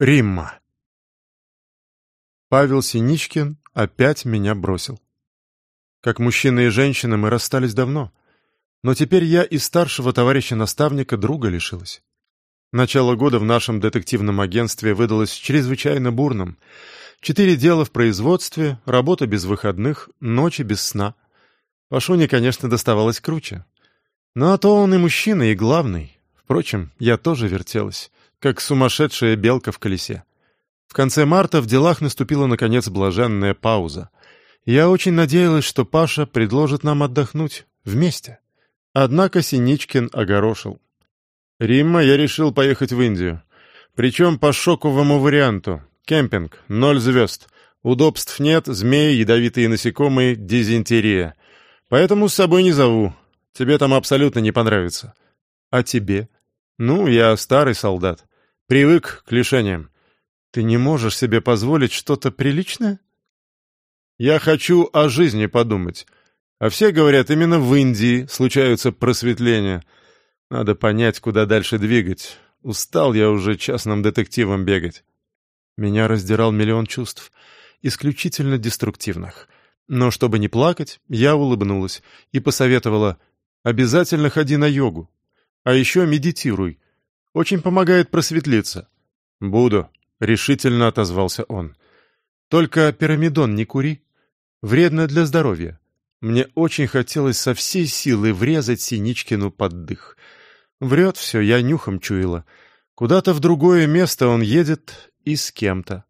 Римма. Павел Синичкин опять меня бросил. Как мужчина и женщина мы расстались давно, но теперь я и старшего товарища-наставника друга лишилась. Начало года в нашем детективном агентстве выдалось чрезвычайно бурным. Четыре дела в производстве, работа без выходных, ночи без сна. Пашуне, конечно, доставалось круче. Но а то он и мужчина, и главный. Впрочем, я тоже вертелась как сумасшедшая белка в колесе. В конце марта в делах наступила, наконец, блаженная пауза. Я очень надеялась, что Паша предложит нам отдохнуть вместе. Однако Синичкин огорошил. «Римма, я решил поехать в Индию. Причем по шоковому варианту. Кемпинг, ноль звезд. Удобств нет, змеи, ядовитые насекомые, дизентерия. Поэтому с собой не зову. Тебе там абсолютно не понравится. А тебе? Ну, я старый солдат. Привык к лишениям. Ты не можешь себе позволить что-то приличное? Я хочу о жизни подумать. А все говорят, именно в Индии случаются просветления. Надо понять, куда дальше двигать. Устал я уже частным детективом бегать. Меня раздирал миллион чувств, исключительно деструктивных. Но чтобы не плакать, я улыбнулась и посоветовала «Обязательно ходи на йогу. А еще медитируй. Очень помогает просветлиться». «Буду», — решительно отозвался он. «Только пирамидон не кури. Вредно для здоровья. Мне очень хотелось со всей силы врезать Синичкину под дых. Врет все, я нюхом чуяла. Куда-то в другое место он едет и с кем-то.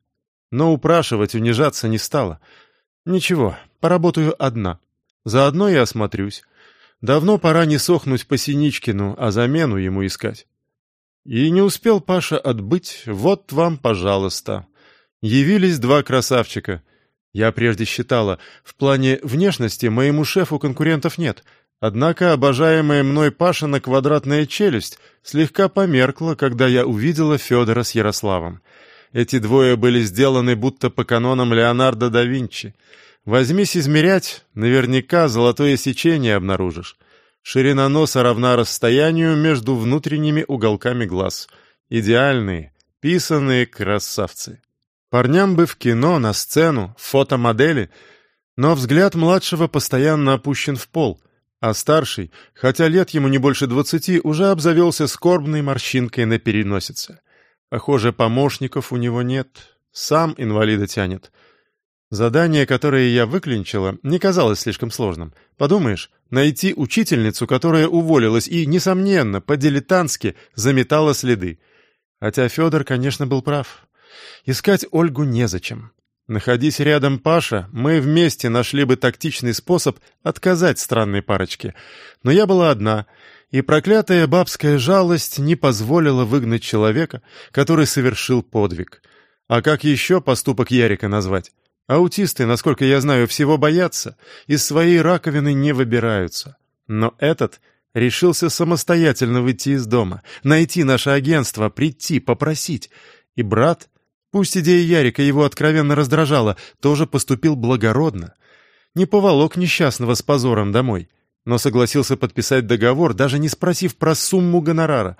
Но упрашивать, унижаться не стала. Ничего, поработаю одна. Заодно и осмотрюсь. Давно пора не сохнуть по Синичкину, а замену ему искать. И не успел Паша отбыть, вот вам, пожалуйста. Явились два красавчика. Я прежде считала, в плане внешности моему шефу конкурентов нет, однако обожаемая мной Пашина квадратная челюсть слегка померкла, когда я увидела Федора с Ярославом. Эти двое были сделаны будто по канонам Леонардо да Винчи. Возьмись измерять, наверняка золотое сечение обнаружишь. Ширина носа равна расстоянию между внутренними уголками глаз. Идеальные, писанные красавцы. Парням бы в кино, на сцену, фотомодели, но взгляд младшего постоянно опущен в пол, а старший, хотя лет ему не больше двадцати, уже обзавелся скорбной морщинкой на переносице. Похоже, помощников у него нет, сам инвалида тянет. Задание, которое я выклинчила, не казалось слишком сложным. Подумаешь, найти учительницу, которая уволилась и, несомненно, по-дилетантски заметала следы. Хотя Федор, конечно, был прав. Искать Ольгу незачем. Находись рядом Паша, мы вместе нашли бы тактичный способ отказать странной парочке. Но я была одна, и проклятая бабская жалость не позволила выгнать человека, который совершил подвиг. А как еще поступок Ярика назвать? Аутисты, насколько я знаю, всего боятся, из своей раковины не выбираются. Но этот решился самостоятельно выйти из дома, найти наше агентство, прийти, попросить. И брат, пусть идея Ярика его откровенно раздражала, тоже поступил благородно. Не поволок несчастного с позором домой, но согласился подписать договор, даже не спросив про сумму гонорара.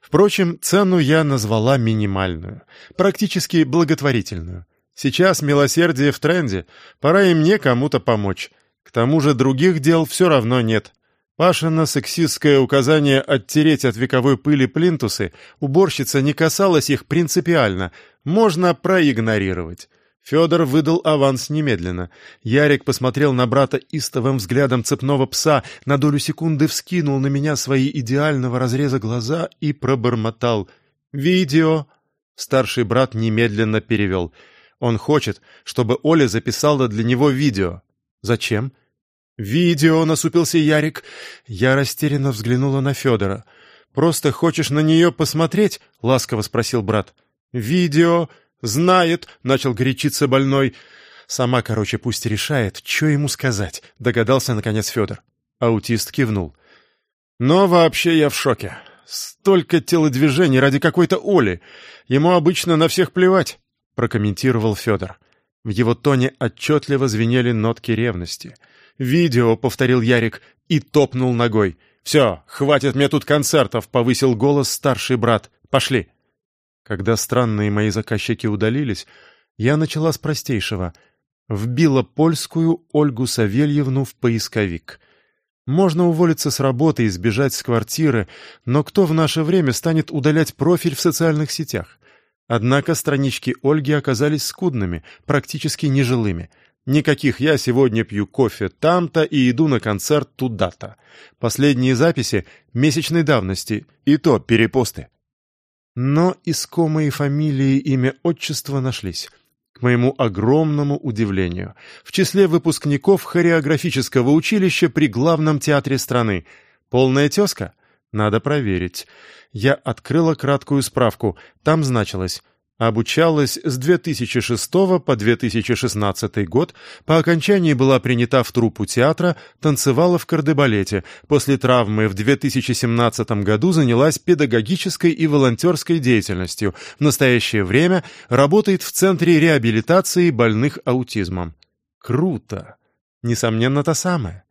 Впрочем, цену я назвала минимальную, практически благотворительную. Сейчас милосердие в тренде, пора и мне кому-то помочь. К тому же других дел все равно нет. Пашина сексистское указание оттереть от вековой пыли плинтусы, уборщица не касалась их принципиально, можно проигнорировать. Федор выдал аванс немедленно. Ярик посмотрел на брата истовым взглядом цепного пса, на долю секунды вскинул на меня свои идеального разреза глаза и пробормотал. «Видео!» Старший брат немедленно перевел — он хочет, чтобы Оля записала для него видео. Зачем? «Видео!» — насупился Ярик. Я растерянно взглянула на Федора. «Просто хочешь на нее посмотреть?» — ласково спросил брат. «Видео! Знает!» — начал горячиться больной. «Сама, короче, пусть решает, что ему сказать», — догадался, наконец, Федор. Аутист кивнул. «Но вообще я в шоке. Столько телодвижений ради какой-то Оли. Ему обычно на всех плевать. — прокомментировал Федор. В его тоне отчетливо звенели нотки ревности. «Видео», — повторил Ярик и топнул ногой. «Все, хватит мне тут концертов», — повысил голос старший брат. «Пошли». Когда странные мои заказчики удалились, я начала с простейшего. Вбила польскую Ольгу Савельевну в поисковик. Можно уволиться с работы и сбежать с квартиры, но кто в наше время станет удалять профиль в социальных сетях? Однако странички Ольги оказались скудными, практически нежилыми. Никаких «я сегодня пью кофе там-то и иду на концерт туда-то». Последние записи месячной давности, и то перепосты. Но искомые фамилии, имя, отчество нашлись. К моему огромному удивлению. В числе выпускников хореографического училища при главном театре страны. Полная тезка? Надо проверить. Я открыла краткую справку. Там значилось Обучалась с 2006 по 2016 год, по окончании была принята в труппу театра, танцевала в кардебалете, после травмы в 2017 году занялась педагогической и волонтерской деятельностью, в настоящее время работает в Центре реабилитации больных аутизмом. Круто! Несомненно, та самая.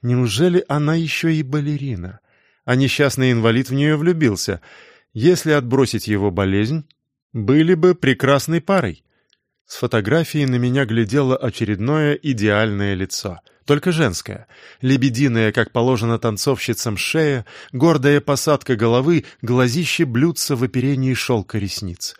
Неужели она еще и балерина? А несчастный инвалид в нее влюбился. Если отбросить его болезнь, были бы прекрасной парой. С фотографии на меня глядело очередное идеальное лицо, только женское. Лебединая, как положено танцовщицам, шея, гордая посадка головы, глазище блюдца в оперении шелка ресниц.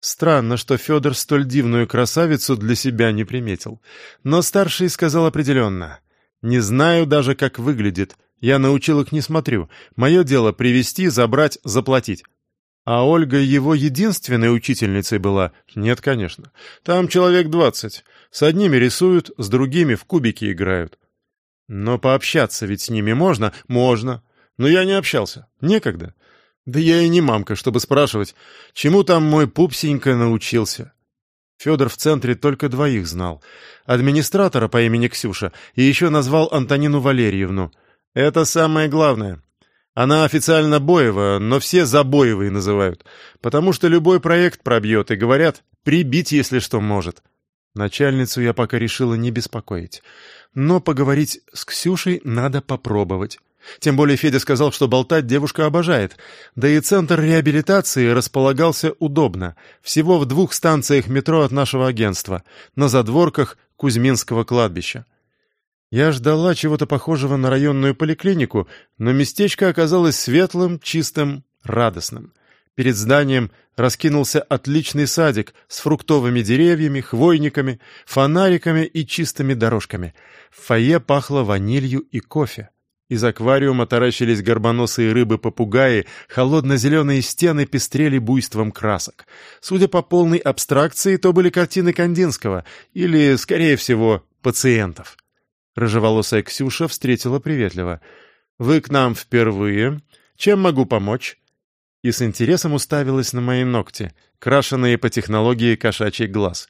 Странно, что Федор столь дивную красавицу для себя не приметил. Но старший сказал определенно. «Не знаю даже, как выглядит. Я научил их не смотрю. Мое дело привести, забрать, заплатить. А Ольга его единственной учительницей была? Нет, конечно. Там человек двадцать. С одними рисуют, с другими в кубики играют. Но пообщаться ведь с ними можно? Можно. Но я не общался. Некогда. Да я и не мамка, чтобы спрашивать, чему там мой пупсенька научился. Федор в центре только двоих знал. Администратора по имени Ксюша и еще назвал Антонину Валерьевну. Это самое главное. Она официально Боева, но все Забоевой называют, потому что любой проект пробьет, и говорят, прибить, если что, может. Начальницу я пока решила не беспокоить. Но поговорить с Ксюшей надо попробовать. Тем более Федя сказал, что болтать девушка обожает. Да и центр реабилитации располагался удобно. Всего в двух станциях метро от нашего агентства, на задворках Кузьминского кладбища. Я ждала чего-то похожего на районную поликлинику, но местечко оказалось светлым, чистым, радостным. Перед зданием раскинулся отличный садик с фруктовыми деревьями, хвойниками, фонариками и чистыми дорожками. В фойе пахло ванилью и кофе. Из аквариума таращились горбоносые рыбы-попугаи, холодно-зеленые стены пестрели буйством красок. Судя по полной абстракции, то были картины Кандинского, или, скорее всего, пациентов. Рыжеволосая Ксюша встретила приветливо. «Вы к нам впервые. Чем могу помочь?» И с интересом уставилась на мои ногти, крашеные по технологии кошачий глаз.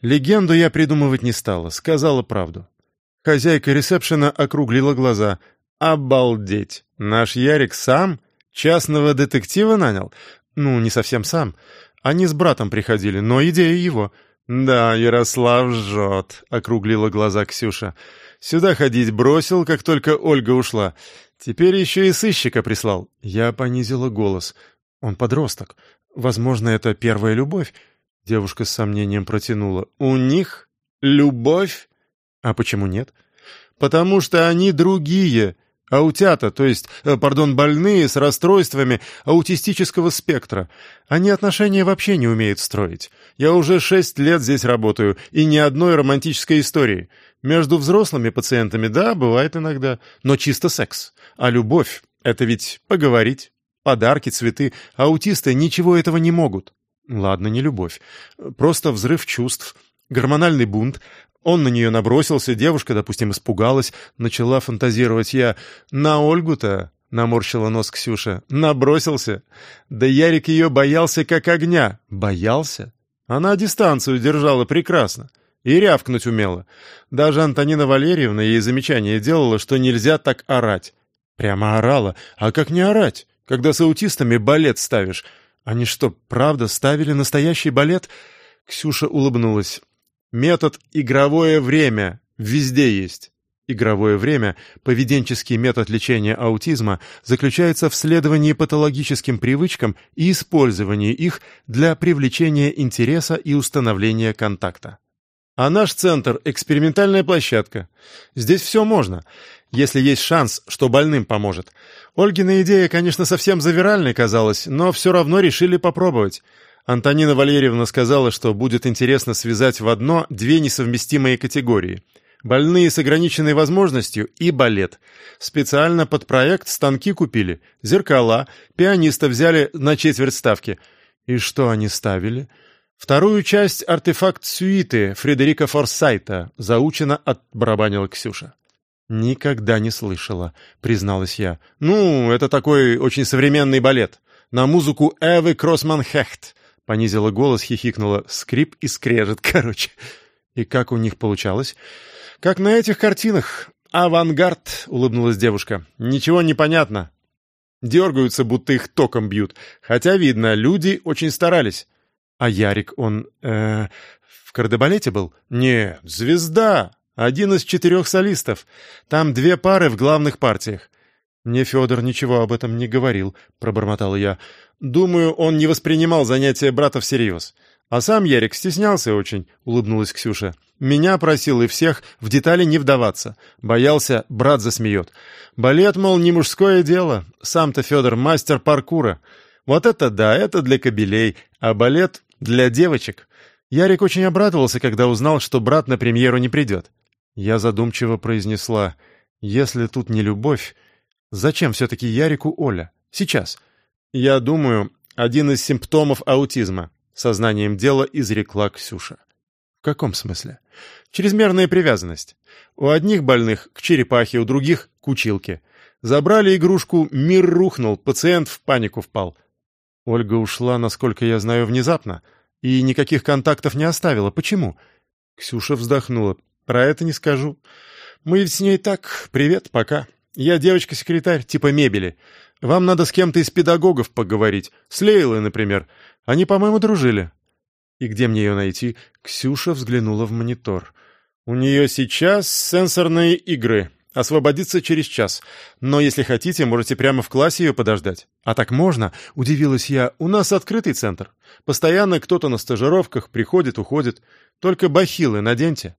Легенду я придумывать не стала, сказала правду. Хозяйка ресепшена округлила глаза. «Обалдеть! Наш Ярик сам? Частного детектива нанял? Ну, не совсем сам. Они с братом приходили, но идея его». «Да, Ярослав жжет», — округлила глаза Ксюша. Сюда ходить бросил, как только Ольга ушла. Теперь еще и сыщика прислал. Я понизила голос. Он подросток. Возможно, это первая любовь. Девушка с сомнением протянула. У них любовь? А почему нет? Потому что они другие. Аутята, то есть, э, пардон, больные с расстройствами аутистического спектра. Они отношения вообще не умеют строить. Я уже шесть лет здесь работаю, и ни одной романтической истории. Между взрослыми пациентами, да, бывает иногда, но чисто секс. А любовь — это ведь поговорить, подарки, цветы. Аутисты ничего этого не могут. Ладно, не любовь. Просто взрыв чувств, гормональный бунт, он на нее набросился, девушка, допустим, испугалась, начала фантазировать. Я на Ольгу-то, наморщила нос Ксюша, набросился. Да Ярик ее боялся как огня. Боялся? Она дистанцию держала прекрасно. И рявкнуть умела. Даже Антонина Валерьевна ей замечание делала, что нельзя так орать. Прямо орала. А как не орать, когда с аутистами балет ставишь? Они что, правда ставили настоящий балет? Ксюша улыбнулась. Метод «игровое время» везде есть. Игровое время, поведенческий метод лечения аутизма, заключается в следовании патологическим привычкам и использовании их для привлечения интереса и установления контакта. А наш центр – экспериментальная площадка. Здесь все можно, если есть шанс, что больным поможет. Ольгина идея, конечно, совсем завиральной казалась, но все равно решили попробовать. Антонина Валерьевна сказала, что будет интересно связать в одно две несовместимые категории – больные с ограниченной возможностью и балет. Специально под проект станки купили, зеркала, пианиста взяли на четверть ставки. И что они ставили? Вторую часть артефакт сюиты Фредерика Форсайта заучено отбарабанила Ксюша. «Никогда не слышала», — призналась я. «Ну, это такой очень современный балет. На музыку Эвы Кроссман-Хехт», — понизила голос, хихикнула. «Скрип и скрежет, короче». «И как у них получалось?» «Как на этих картинах. Авангард», — улыбнулась девушка. «Ничего не понятно. Дергаются, будто их током бьют. Хотя, видно, люди очень старались». «А Ярик, он... э в кардебалете был?» «Нет, звезда. Один из четырех солистов. Там две пары в главных партиях». «Мне Федор ничего об этом не говорил», — пробормотал я. «Думаю, он не воспринимал занятия брата всерьез. А сам Ярик стеснялся очень», — улыбнулась Ксюша. Меня просил и всех в детали не вдаваться. Боялся, брат засмеет. Балет, мол, не мужское дело. Сам-то Федор мастер паркура. Вот это да, это для кобелей, а балет для девочек. Ярик очень обрадовался, когда узнал, что брат на премьеру не придет. Я задумчиво произнесла, если тут не любовь, зачем все-таки Ярику Оля? Сейчас. Я думаю, один из симптомов аутизма. Сознанием дела изрекла Ксюша. В каком смысле? Чрезмерная привязанность. У одних больных к черепахе, у других — к училке. Забрали игрушку, мир рухнул, пациент в панику впал. Ольга ушла, насколько я знаю, внезапно, и никаких контактов не оставила. Почему? Ксюша вздохнула. Про это не скажу. Мы ведь с ней так... Привет, пока. Я девочка-секретарь, типа мебели. Вам надо с кем-то из педагогов поговорить. С Лейлой, например. Они, по-моему, дружили. И где мне ее найти? Ксюша взглянула в монитор. У нее сейчас сенсорные игры. Освободится через час. Но если хотите, можете прямо в классе ее подождать. А так можно? Удивилась я. У нас открытый центр. Постоянно кто-то на стажировках приходит, уходит. Только бахилы наденьте.